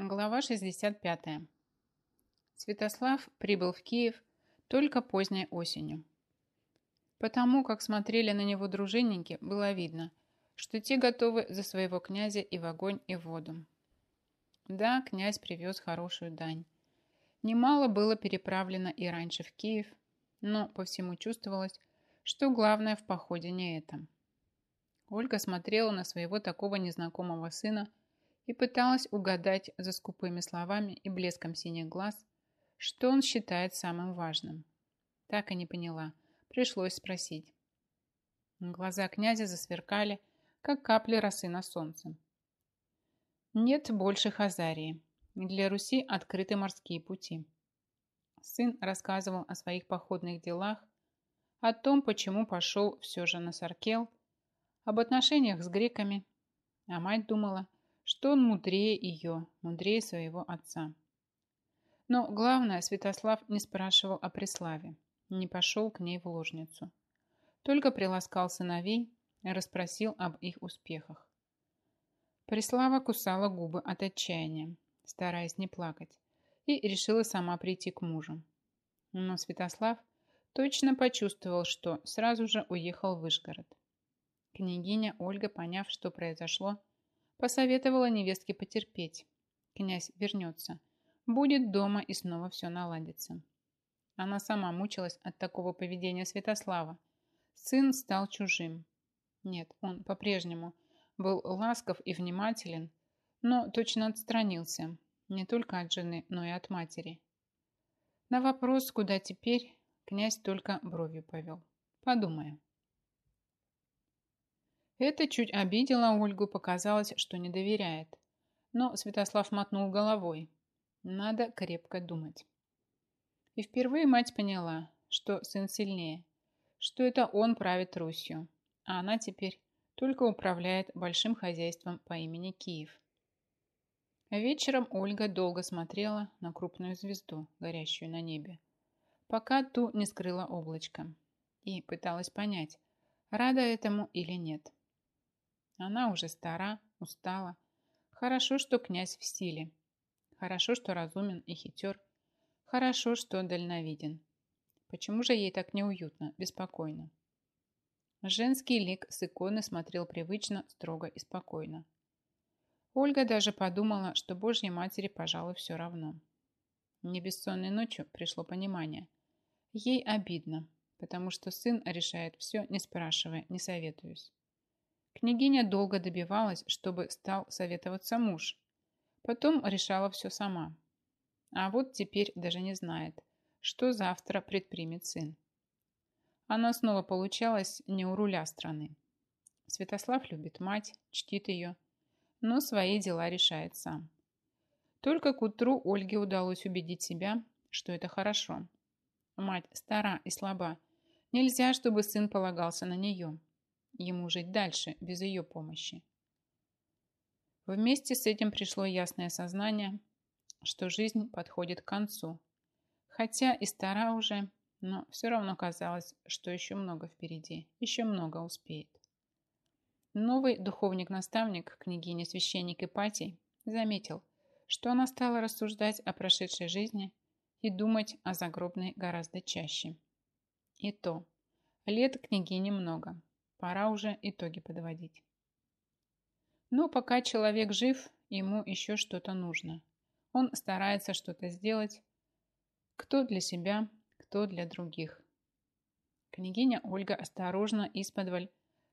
Глава 65. Святослав прибыл в Киев только поздней осенью. Потому как смотрели на него дружинники, было видно, что те готовы за своего князя и в огонь, и в воду. Да, князь привез хорошую дань. Немало было переправлено и раньше в Киев, но по всему чувствовалось, что главное в походе не это. Ольга смотрела на своего такого незнакомого сына и пыталась угадать за скупыми словами и блеском синих глаз, что он считает самым важным. Так и не поняла. Пришлось спросить. Глаза князя засверкали, как капли росы на солнце. Нет больше Хазарии. Для Руси открыты морские пути. Сын рассказывал о своих походных делах, о том, почему пошел все же на Саркел, об отношениях с греками, а мать думала – что он мудрее ее, мудрее своего отца. Но главное, Святослав не спрашивал о Преславе, не пошел к ней в ложницу. Только приласкал сыновей расспросил об их успехах. Преслава кусала губы от отчаяния, стараясь не плакать, и решила сама прийти к мужу. Но Святослав точно почувствовал, что сразу же уехал в Вышгород. Княгиня Ольга, поняв, что произошло, Посоветовала невестке потерпеть. Князь вернется. Будет дома и снова все наладится. Она сама мучилась от такого поведения Святослава. Сын стал чужим. Нет, он по-прежнему был ласков и внимателен, но точно отстранился не только от жены, но и от матери. На вопрос, куда теперь, князь только бровью повел, подумая. Это чуть обидело Ольгу, показалось, что не доверяет. Но Святослав мотнул головой. Надо крепко думать. И впервые мать поняла, что сын сильнее, что это он правит Русью, а она теперь только управляет большим хозяйством по имени Киев. Вечером Ольга долго смотрела на крупную звезду, горящую на небе, пока ту не скрыла облачко, и пыталась понять, рада этому или нет. Она уже стара, устала. Хорошо, что князь в силе. Хорошо, что разумен и хитер. Хорошо, что дальновиден. Почему же ей так неуютно, беспокойно? Женский лик с иконы смотрел привычно, строго и спокойно. Ольга даже подумала, что Божьей Матери, пожалуй, все равно. Не бессонной ночью пришло понимание. Ей обидно, потому что сын решает все, не спрашивая, не советуясь. Княгиня долго добивалась, чтобы стал советоваться муж. Потом решала все сама. А вот теперь даже не знает, что завтра предпримет сын. Она снова получалась не у руля страны. Святослав любит мать, чтит ее, но свои дела решает сам. Только к утру Ольге удалось убедить себя, что это хорошо. Мать стара и слаба. Нельзя, чтобы сын полагался на нее ему жить дальше без ее помощи. Вместе с этим пришло ясное сознание, что жизнь подходит к концу. Хотя и стара уже, но все равно казалось, что еще много впереди, еще много успеет. Новый духовник-наставник, княгиня священник Ипатий, заметил, что она стала рассуждать о прошедшей жизни и думать о загробной гораздо чаще. И то, лет княгини много, Пора уже итоги подводить. Но пока человек жив, ему еще что-то нужно. Он старается что-то сделать, кто для себя, кто для других. Княгиня Ольга осторожно исподволь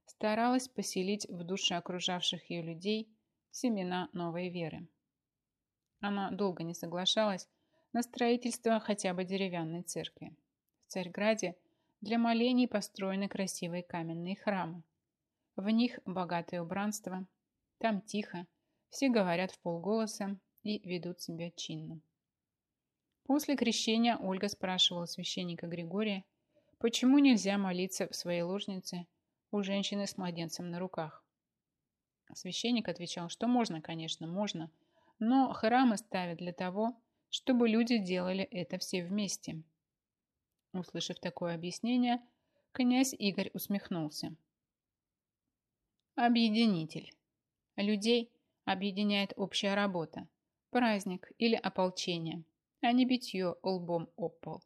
старалась поселить в душе окружавших ее людей семена новой веры. Она долго не соглашалась на строительство хотя бы деревянной церкви. В Царьграде для молений построены красивые каменные храмы. В них богатое убранство, там тихо, все говорят в полголоса и ведут себя чинно. После крещения Ольга спрашивала священника Григория, почему нельзя молиться в своей ложнице у женщины с младенцем на руках. Священник отвечал, что можно, конечно, можно, но храмы ставят для того, чтобы люди делали это все вместе – Услышав такое объяснение, князь Игорь усмехнулся. Объединитель. Людей объединяет общая работа, праздник или ополчение, а не битье лбом об пол.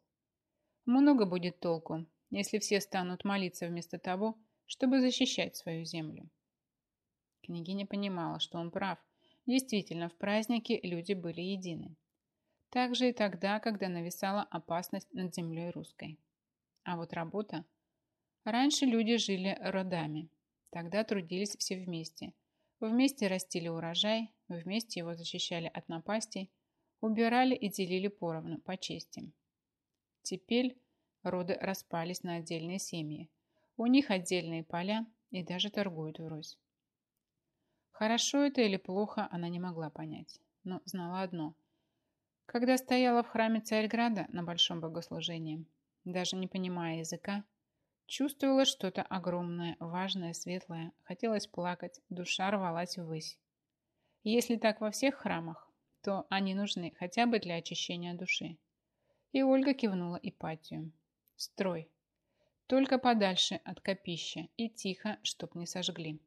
Много будет толку, если все станут молиться вместо того, чтобы защищать свою землю. Княгиня понимала, что он прав. Действительно, в празднике люди были едины. Так же и тогда, когда нависала опасность над землей русской. А вот работа... Раньше люди жили родами. Тогда трудились все вместе. Вместе растили урожай, вместе его защищали от напастей, убирали и делили поровну, по чести. Теперь роды распались на отдельные семьи. У них отдельные поля и даже торгуют врозь. Хорошо это или плохо, она не могла понять, но знала одно. Когда стояла в храме Царьграда на большом богослужении, даже не понимая языка, чувствовала что-то огромное, важное, светлое, хотелось плакать, душа рвалась ввысь. Если так во всех храмах, то они нужны хотя бы для очищения души. И Ольга кивнула Ипатию. Строй. Только подальше от копища и тихо, чтоб не сожгли.